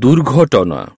দুর্ঘটনা।